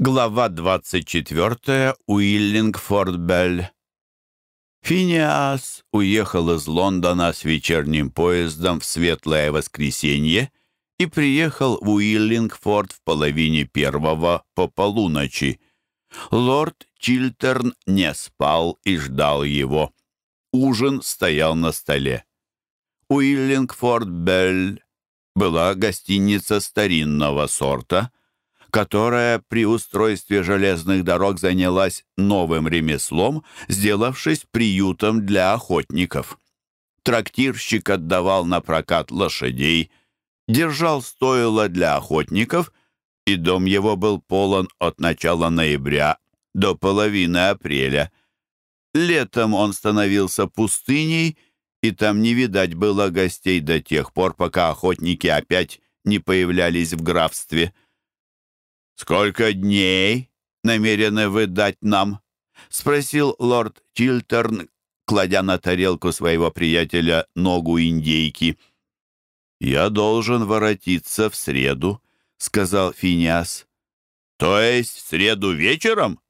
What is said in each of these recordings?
Глава 24. Уиллингфорд-Белль. Финиас уехал из Лондона с вечерним поездом в Светлое воскресенье и приехал в Уиллингфорд в половине первого по полуночи. Лорд Чилтерн не спал и ждал его. Ужин стоял на столе. Уиллингфорд-Белль была гостиница старинного сорта — которая при устройстве железных дорог занялась новым ремеслом, сделавшись приютом для охотников. Трактирщик отдавал на прокат лошадей, держал стойло для охотников, и дом его был полон от начала ноября до половины апреля. Летом он становился пустыней, и там не видать было гостей до тех пор, пока охотники опять не появлялись в графстве – «Сколько дней намерены вы дать нам?» — спросил лорд Чилтерн, кладя на тарелку своего приятеля ногу индейки. «Я должен воротиться в среду», — сказал Финиас. «То есть в среду вечером?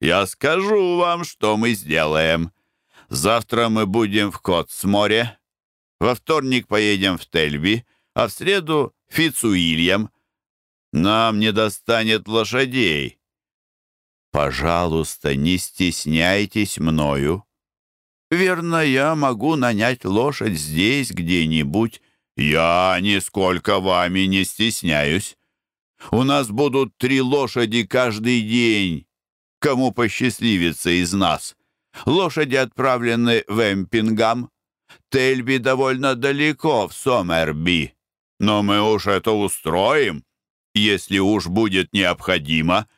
Я скажу вам, что мы сделаем. Завтра мы будем в Котсморе, во вторник поедем в Тельби, а в среду — Фицуильям. Нам не достанет лошадей. Пожалуйста, не стесняйтесь мною. Верно, я могу нанять лошадь здесь где-нибудь. Я нисколько вами не стесняюсь. У нас будут три лошади каждый день. Кому посчастливится из нас? Лошади отправлены в Эмпингам. Тельби довольно далеко, в Сомерби. Но мы уж это устроим. Если уж будет необходимо,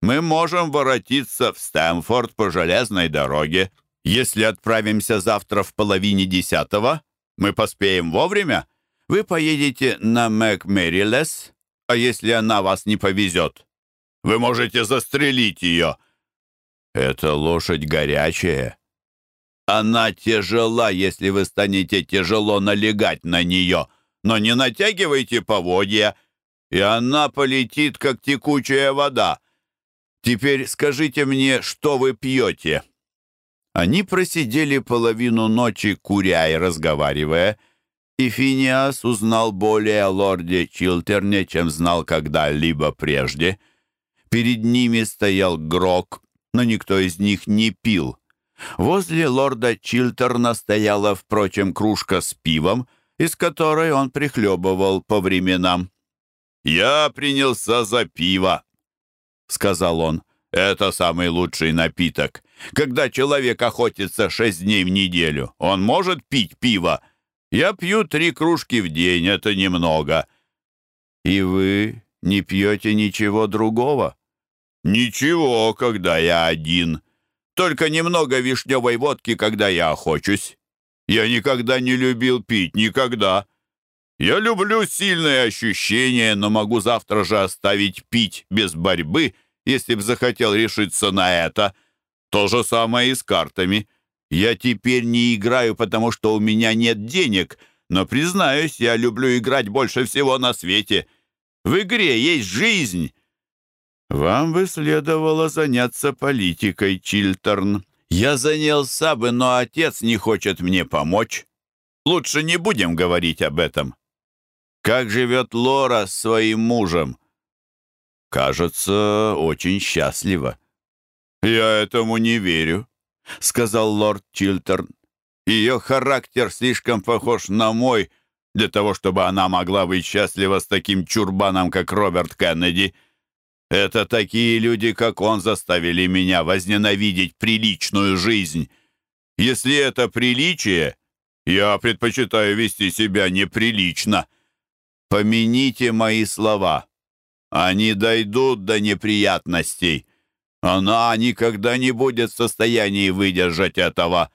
мы можем воротиться в Стэмфорд по железной дороге. Если отправимся завтра в половине десятого, мы поспеем вовремя. Вы поедете на МакМерилес, а если она вас не повезет, вы можете застрелить ее. Эта лошадь горячая. Она тяжела, если вы станете тяжело налегать на нее, но не натягивайте поводья — и она полетит, как текучая вода. Теперь скажите мне, что вы пьете?» Они просидели половину ночи, куря и разговаривая, и Финиас узнал более о лорде Чилтерне, чем знал когда-либо прежде. Перед ними стоял Грок, но никто из них не пил. Возле лорда Чилтерна стояла, впрочем, кружка с пивом, из которой он прихлебывал по временам. «Я принялся за пиво», — сказал он. «Это самый лучший напиток. Когда человек охотится шесть дней в неделю, он может пить пиво. Я пью три кружки в день, это немного». «И вы не пьете ничего другого?» «Ничего, когда я один. Только немного вишневой водки, когда я охочусь. Я никогда не любил пить, никогда. Я люблю сильные ощущения, но могу завтра же оставить пить без борьбы, если б захотел решиться на это. То же самое и с картами. Я теперь не играю, потому что у меня нет денег, но, признаюсь, я люблю играть больше всего на свете. В игре есть жизнь. Вам бы следовало заняться политикой, Чилтерн. Я занялся бы, но отец не хочет мне помочь. Лучше не будем говорить об этом. Как живет Лора с своим мужем? Кажется, очень счастливо. Я этому не верю, сказал лорд Чилтерн. Ее характер слишком похож на мой, для того, чтобы она могла быть счастлива с таким чурбаном, как Роберт Кеннеди. Это такие люди, как он, заставили меня возненавидеть приличную жизнь. Если это приличие, я предпочитаю вести себя неприлично. Помяните мои слова. Они дойдут до неприятностей. Она никогда не будет в состоянии выдержать этого.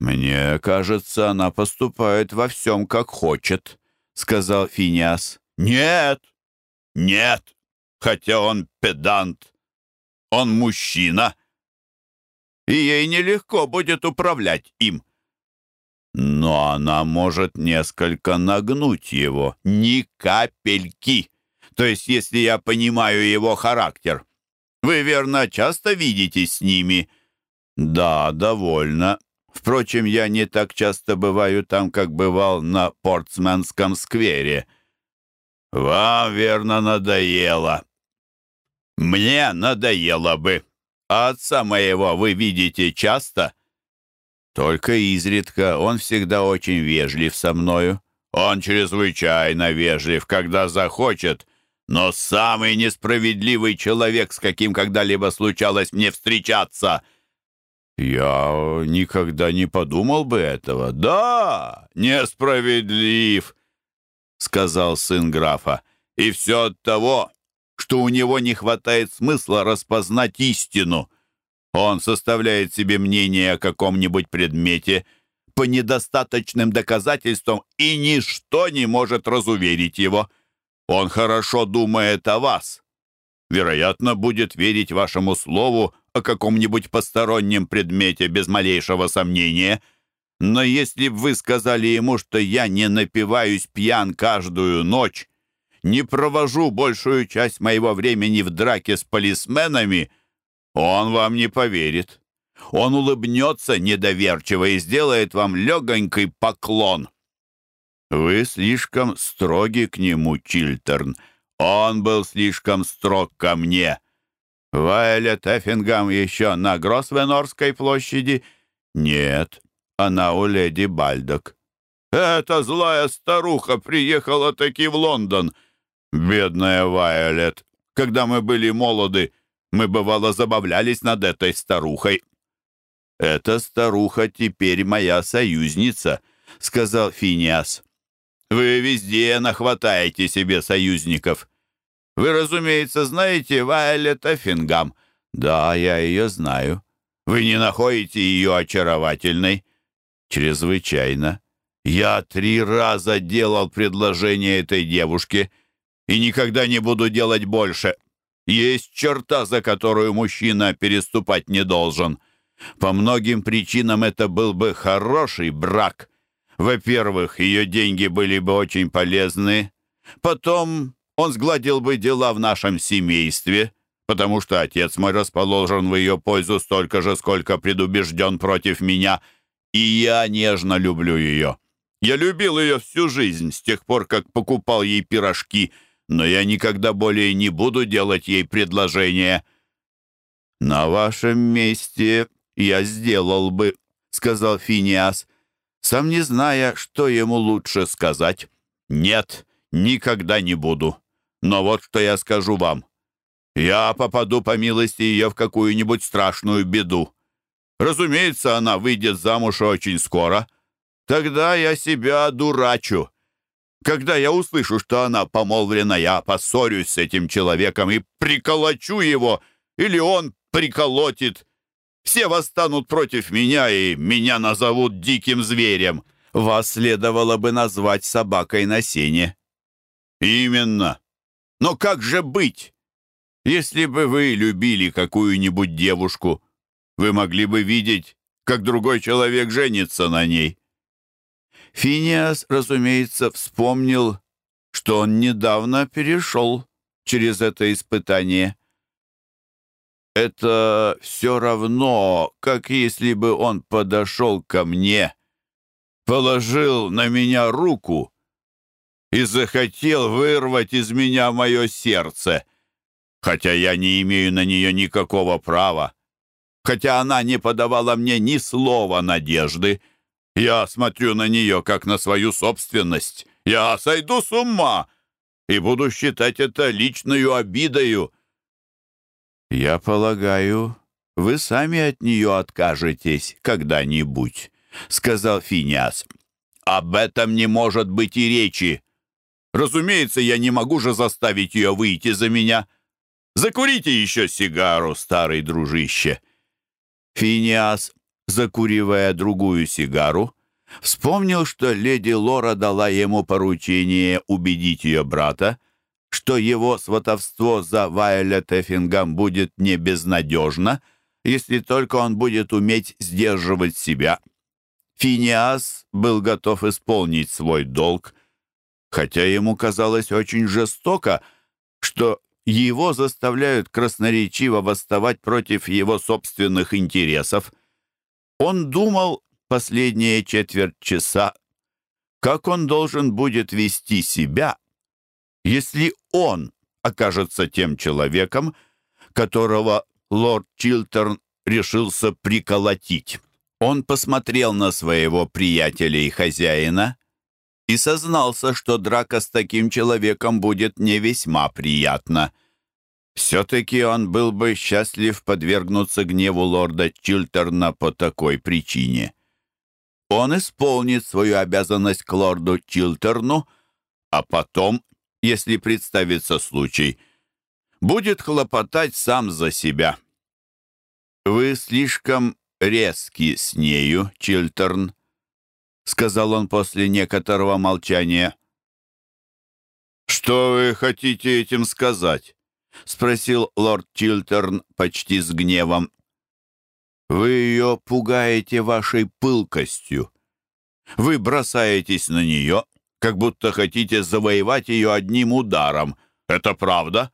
Мне кажется, она поступает во всем, как хочет, сказал Финиас. Нет, нет, хотя он педант. Он мужчина, и ей нелегко будет управлять им. Но она может несколько нагнуть его. Ни капельки. То есть, если я понимаю его характер. Вы, верно, часто видитесь с ними?» «Да, довольно. Впрочем, я не так часто бываю там, как бывал на Портсменском сквере». «Вам, верно, надоело». «Мне надоело бы. А отца моего вы видите часто?» «Только изредка. Он всегда очень вежлив со мною». «Он чрезвычайно вежлив, когда захочет, но самый несправедливый человек, с каким когда-либо случалось мне встречаться». «Я никогда не подумал бы этого». «Да, несправедлив», — сказал сын графа. «И все от того, что у него не хватает смысла распознать истину. Он составляет себе мнение о каком-нибудь предмете по недостаточным доказательствам, и ничто не может разуверить его. Он хорошо думает о вас. Вероятно, будет верить вашему слову о каком-нибудь постороннем предмете без малейшего сомнения. Но если бы вы сказали ему, что я не напиваюсь пьян каждую ночь, не провожу большую часть моего времени в драке с полисменами, он вам не поверит. Он улыбнется недоверчиво и сделает вам легонький поклон. Вы слишком строги к нему, Чилтерн. Он был слишком строг ко мне. Вайлет Эффингам еще на Гросвенорской площади? Нет, она у леди Бальдок. Эта злая старуха приехала таки в Лондон. Бедная Вайолет. Когда мы были молоды, мы, бывало, забавлялись над этой старухой. «Эта старуха теперь моя союзница», — сказал Финиас. «Вы везде нахватаете себе союзников. Вы, разумеется, знаете Вайолет Эффингам. Да, я ее знаю. Вы не находите ее очаровательной?» «Чрезвычайно. Я три раза делал предложение этой девушке и никогда не буду делать больше. Есть черта, за которую мужчина переступать не должен. По многим причинам это был бы хороший брак. Во-первых, ее деньги были бы очень полезны. Потом он сгладил бы дела в нашем семействе, потому что отец мой расположен в ее пользу столько же, сколько предубежден против меня, и я нежно люблю ее. Я любил ее всю жизнь, с тех пор, как покупал ей пирожки — но я никогда более не буду делать ей предложение». «На вашем месте я сделал бы», — сказал Финиас, сам не зная, что ему лучше сказать. «Нет, никогда не буду. Но вот что я скажу вам. Я попаду по милости ее в какую-нибудь страшную беду. Разумеется, она выйдет замуж очень скоро. Тогда я себя дурачу. Когда я услышу, что она помолвлена, я поссорюсь с этим человеком и приколочу его, или он приколотит. Все восстанут против меня, и меня назовут диким зверем. Вас следовало бы назвать собакой на сене. Именно. Но как же быть? Если бы вы любили какую-нибудь девушку, вы могли бы видеть, как другой человек женится на ней. Финиас, разумеется, вспомнил, что он недавно перешел через это испытание. Это все равно, как если бы он подошел ко мне, положил на меня руку и захотел вырвать из меня мое сердце, хотя я не имею на нее никакого права, хотя она не подавала мне ни слова надежды, я смотрю на нее, как на свою собственность. Я сойду с ума и буду считать это личную обидою. Я полагаю, вы сами от нее откажетесь когда-нибудь, сказал Финиас. Об этом не может быть и речи. Разумеется, я не могу же заставить ее выйти за меня. Закурите еще сигару, старый дружище. Финиас закуривая другую сигару, вспомнил, что леди Лора дала ему поручение убедить ее брата, что его сватовство за Вайолет Эффингам будет не безнадежно, если только он будет уметь сдерживать себя. Финиас был готов исполнить свой долг, хотя ему казалось очень жестоко что его заставляют красноречиво восставать против его собственных интересов. Он думал последние четверть часа, как он должен будет вести себя, если он окажется тем человеком, которого лорд Чилтерн решился приколотить. Он посмотрел на своего приятеля и хозяина и сознался, что драка с таким человеком будет не весьма приятна. Все-таки он был бы счастлив подвергнуться гневу лорда Чилтерна по такой причине. Он исполнит свою обязанность к лорду Чилтерну, а потом, если представится случай, будет хлопотать сам за себя. «Вы слишком резки с нею, Чилтерн», — сказал он после некоторого молчания. «Что вы хотите этим сказать?» — спросил лорд Чилтерн почти с гневом. «Вы ее пугаете вашей пылкостью. Вы бросаетесь на нее, как будто хотите завоевать ее одним ударом. Это правда?»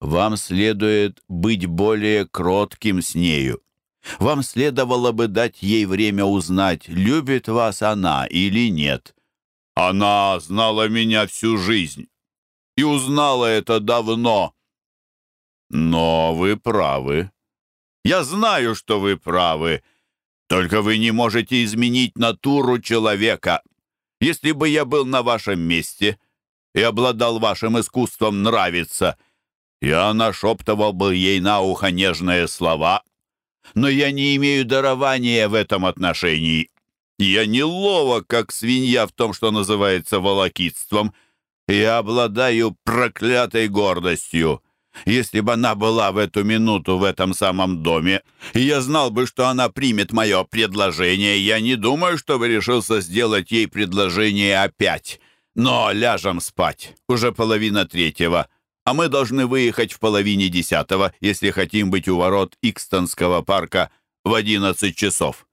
«Вам следует быть более кротким с нею. Вам следовало бы дать ей время узнать, любит вас она или нет. Она знала меня всю жизнь и узнала это давно. Но вы правы. Я знаю, что вы правы. Только вы не можете изменить натуру человека. Если бы я был на вашем месте и обладал вашим искусством нравиться, я нашептывал бы ей на ухо нежные слова — но я не имею дарования в этом отношении. Я не ловок, как свинья в том, что называется волокитством. Я обладаю проклятой гордостью. Если бы она была в эту минуту в этом самом доме, и я знал бы, что она примет мое предложение, я не думаю, чтобы решился сделать ей предложение опять. Но ляжем спать. Уже половина третьего а мы должны выехать в половине десятого, если хотим быть у ворот Икстонского парка в одиннадцать часов.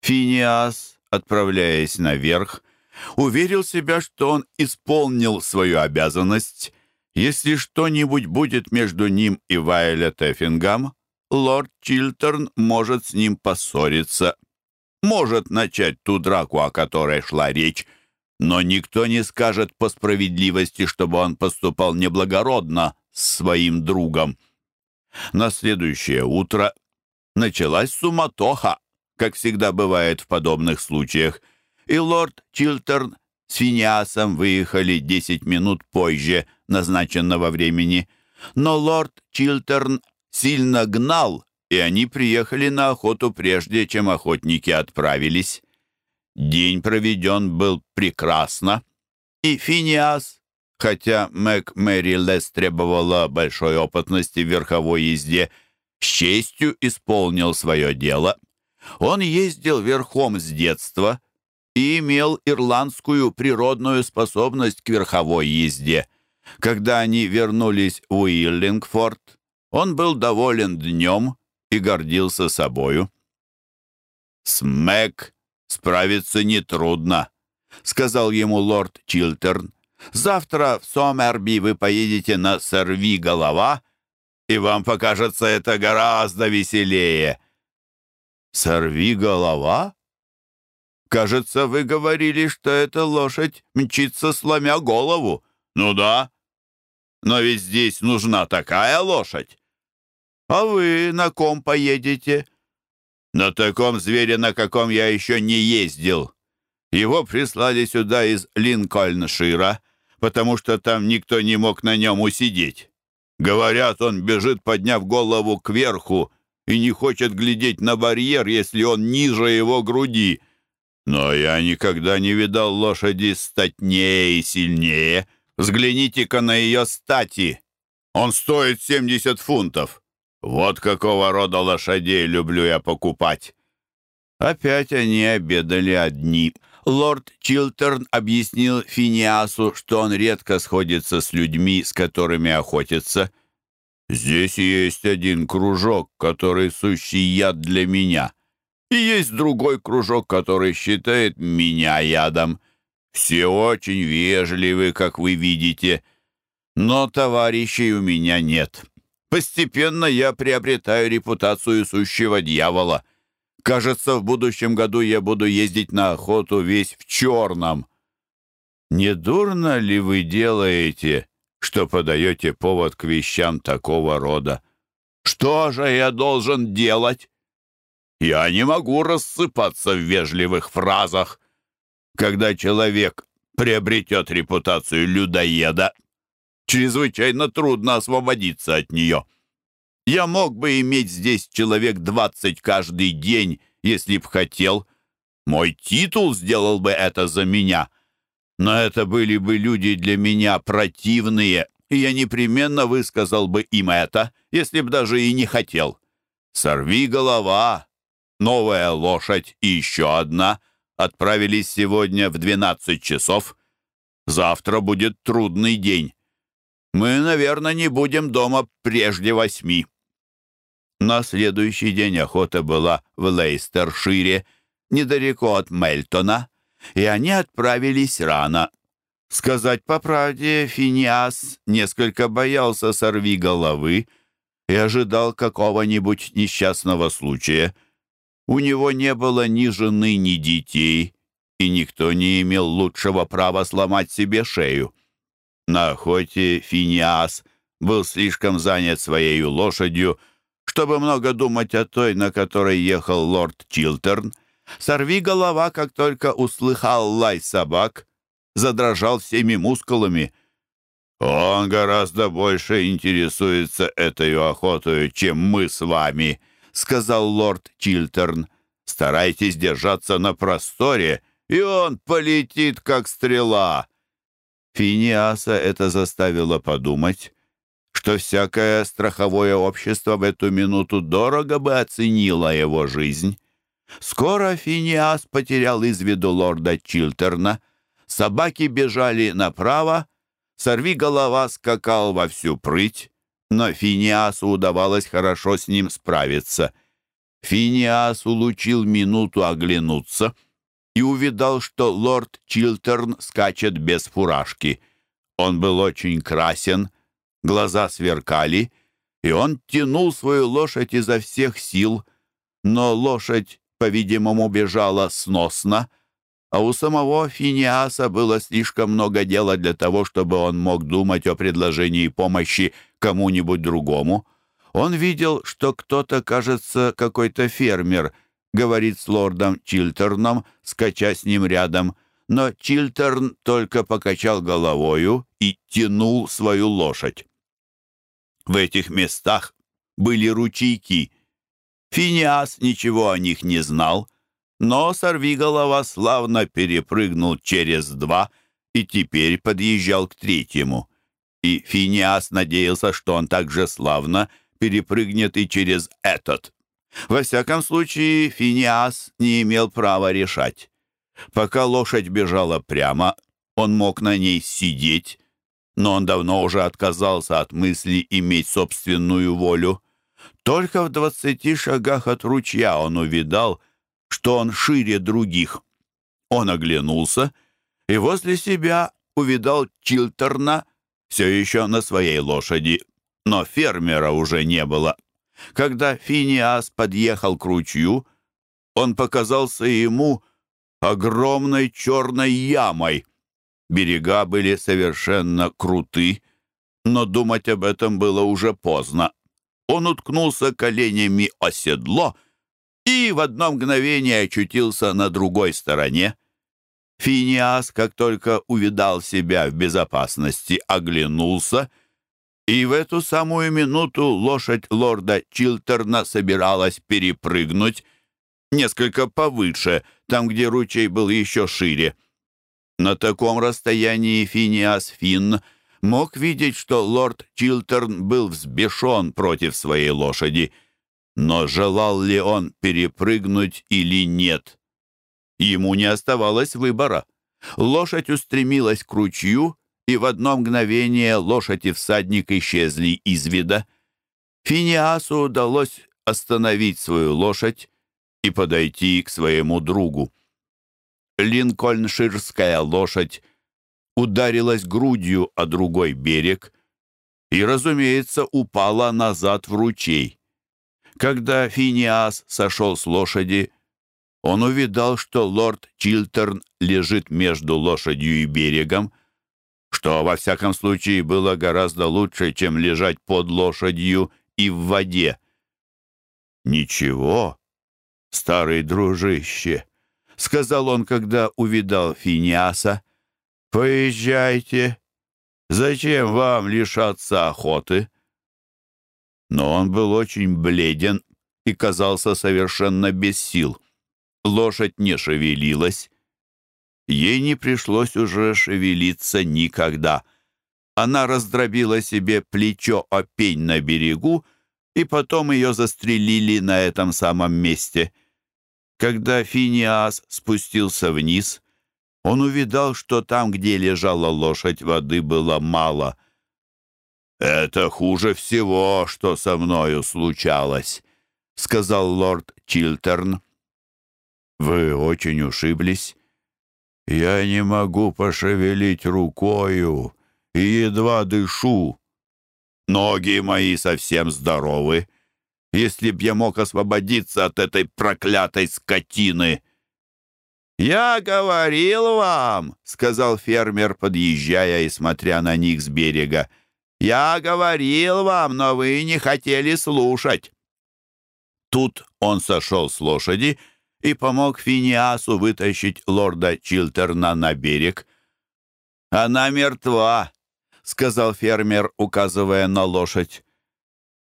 Финиас, отправляясь наверх, уверил себя, что он исполнил свою обязанность. Если что-нибудь будет между ним и Вайлет Эффингам, лорд Чилтерн может с ним поссориться, может начать ту драку, о которой шла речь, но никто не скажет по справедливости, чтобы он поступал неблагородно с своим другом. На следующее утро началась суматоха, как всегда бывает в подобных случаях, и лорд Чилтерн с Финиасом выехали десять минут позже назначенного времени. Но лорд Чилтерн сильно гнал, и они приехали на охоту прежде, чем охотники отправились. День проведен был прекрасно, и Финиас, хотя Мэг Мэри Лес требовала большой опытности в верховой езде, с честью исполнил свое дело. Он ездил верхом с детства и имел ирландскую природную способность к верховой езде. Когда они вернулись в Уиллингфорд, он был доволен днем и гордился собою. С Мэг «Справиться нетрудно», — сказал ему лорд Чилтерн. «Завтра в Сомерби вы поедете на «Сорви голова», и вам покажется это гораздо веселее». «Сорви голова?» «Кажется, вы говорили, что эта лошадь мчится, сломя голову». «Ну да. Но ведь здесь нужна такая лошадь». «А вы на ком поедете?» На таком звере, на каком я еще не ездил. Его прислали сюда из Линкольншира, потому что там никто не мог на нем усидеть. Говорят, он бежит, подняв голову кверху, и не хочет глядеть на барьер, если он ниже его груди. Но я никогда не видал лошади статнее и сильнее. Взгляните-ка на ее стати. Он стоит 70 фунтов. Вот какого рода лошадей люблю я покупать. Опять они обедали одни. Лорд Чилтерн объяснил Финиасу, что он редко сходится с людьми, с которыми охотится. «Здесь есть один кружок, который сущий яд для меня, и есть другой кружок, который считает меня ядом. Все очень вежливы, как вы видите». Но товарищей у меня нет. Постепенно я приобретаю репутацию сущего дьявола. Кажется, в будущем году я буду ездить на охоту весь в черном. Не дурно ли вы делаете, что подаете повод к вещам такого рода? Что же я должен делать? Я не могу рассыпаться в вежливых фразах. Когда человек приобретет репутацию людоеда, чрезвычайно трудно освободиться от нее. Я мог бы иметь здесь человек двадцать каждый день, если б хотел. Мой титул сделал бы это за меня. Но это были бы люди для меня противные, и я непременно высказал бы им это, если б даже и не хотел. Сорви голова, новая лошадь и еще одна отправились сегодня в двенадцать часов. Завтра будет трудный день. Мы, наверное, не будем дома прежде восьми. На следующий день охота была в Лейстершире, недалеко от Мельтона, и они отправились рано. Сказать по правде, Финиас несколько боялся сорви головы и ожидал какого-нибудь несчастного случая. У него не было ни жены, ни детей, и никто не имел лучшего права сломать себе шею. На охоте Финиас был слишком занят своей лошадью, чтобы много думать о той, на которой ехал лорд Чилтерн. Сорви голова, как только услыхал лай собак, задрожал всеми мускулами. «Он гораздо больше интересуется этой охотой, чем мы с вами», — сказал лорд Чилтерн. «Старайтесь держаться на просторе, и он полетит, как стрела». Финиаса это заставило подумать, что всякое страховое общество в эту минуту дорого бы оценило его жизнь. Скоро Финиас потерял из виду лорда Чилтерна, собаки бежали направо, сорви голова скакал во всю прыть, но Финиасу удавалось хорошо с ним справиться. Финиас улучил минуту оглянуться и увидал, что лорд Чилтерн скачет без фуражки. Он был очень красен, глаза сверкали, и он тянул свою лошадь изо всех сил, но лошадь, по-видимому, бежала сносно, а у самого Финиаса было слишком много дела для того, чтобы он мог думать о предложении помощи кому-нибудь другому. Он видел, что кто-то, кажется, какой-то фермер, говорит с лордом Чилтерном, скача с ним рядом, но Чилтерн только покачал головою и тянул свою лошадь. В этих местах были ручейки. Финиас ничего о них не знал, но сорвиголова славно перепрыгнул через два и теперь подъезжал к третьему. И Финиас надеялся, что он также славно перепрыгнет и через этот. Во всяком случае, Финиас не имел права решать. Пока лошадь бежала прямо, он мог на ней сидеть, но он давно уже отказался от мысли иметь собственную волю. Только в двадцати шагах от ручья он увидал, что он шире других. Он оглянулся и возле себя увидал Чилтерна все еще на своей лошади, но фермера уже не было. Когда Финиас подъехал к ручью, он показался ему огромной черной ямой. Берега были совершенно круты, но думать об этом было уже поздно. Он уткнулся коленями о седло и в одно мгновение очутился на другой стороне. Финиас, как только увидал себя в безопасности, оглянулся, и в эту самую минуту лошадь лорда Чилтерна собиралась перепрыгнуть несколько повыше, там, где ручей был еще шире. На таком расстоянии Финиас Финн мог видеть, что лорд Чилтерн был взбешен против своей лошади. Но желал ли он перепрыгнуть или нет? Ему не оставалось выбора. Лошадь устремилась к ручью, и в одно мгновение лошадь и всадник исчезли из вида. Финиасу удалось остановить свою лошадь и подойти к своему другу линкольнширская лошадь ударилась грудью о другой берег и, разумеется, упала назад в ручей. Когда Финиас сошел с лошади, он увидал, что лорд Чилтерн лежит между лошадью и берегом, что, во всяком случае, было гораздо лучше, чем лежать под лошадью и в воде. «Ничего, старый дружище», — сказал он, когда увидал Финиаса, — «поезжайте. Зачем вам лишаться охоты?» Но он был очень бледен и казался совершенно без сил. Лошадь не шевелилась. Ей не пришлось уже шевелиться никогда. Она раздробила себе плечо о пень на берегу, и потом ее застрелили на этом самом месте. Когда Финиас спустился вниз, он увидал, что там, где лежала лошадь, воды было мало. «Это хуже всего, что со мною случалось», — сказал лорд Чилтерн. «Вы очень ушиблись?» «Я не могу пошевелить рукою и едва дышу. Ноги мои совсем здоровы. Если б я мог освободиться от этой проклятой скотины!» «Я говорил вам», — сказал фермер, подъезжая и смотря на них с берега, «я говорил вам, но вы не хотели слушать». Тут он сошел с лошади и помог Финиасу вытащить лорда Чилтерна на берег. «Она мертва», — сказал фермер, указывая на лошадь.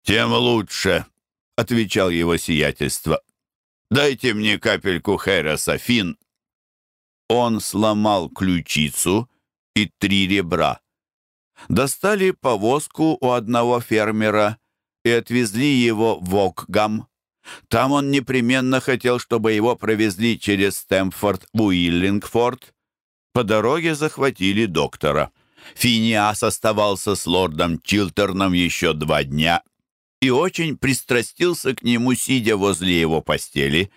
«Тем лучше», — отвечал его сиятельство. «Дайте мне капельку Хереса, Фин». Он сломал ключицу и три ребра. Достали повозку у одного фермера и отвезли его в Окгам, там он непременно хотел, чтобы его провезли через Стэмфорд в Уиллингфорд. По дороге захватили доктора. Финиас оставался с лордом Чилтерном еще два дня и очень пристрастился к нему, сидя возле его постели.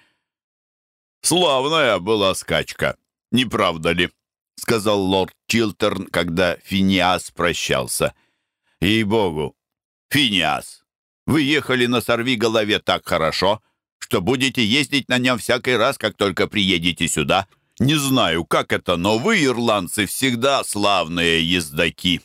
«Славная была скачка, не правда ли?» — сказал лорд Чилтерн, когда Финиас прощался. «Ей-богу, Финиас, вы ехали на сорви голове так хорошо, что будете ездить на нем всякий раз, как только приедете сюда. Не знаю, как это, но вы, ирландцы, всегда славные ездаки».